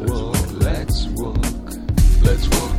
walk, let's walk, let's walk.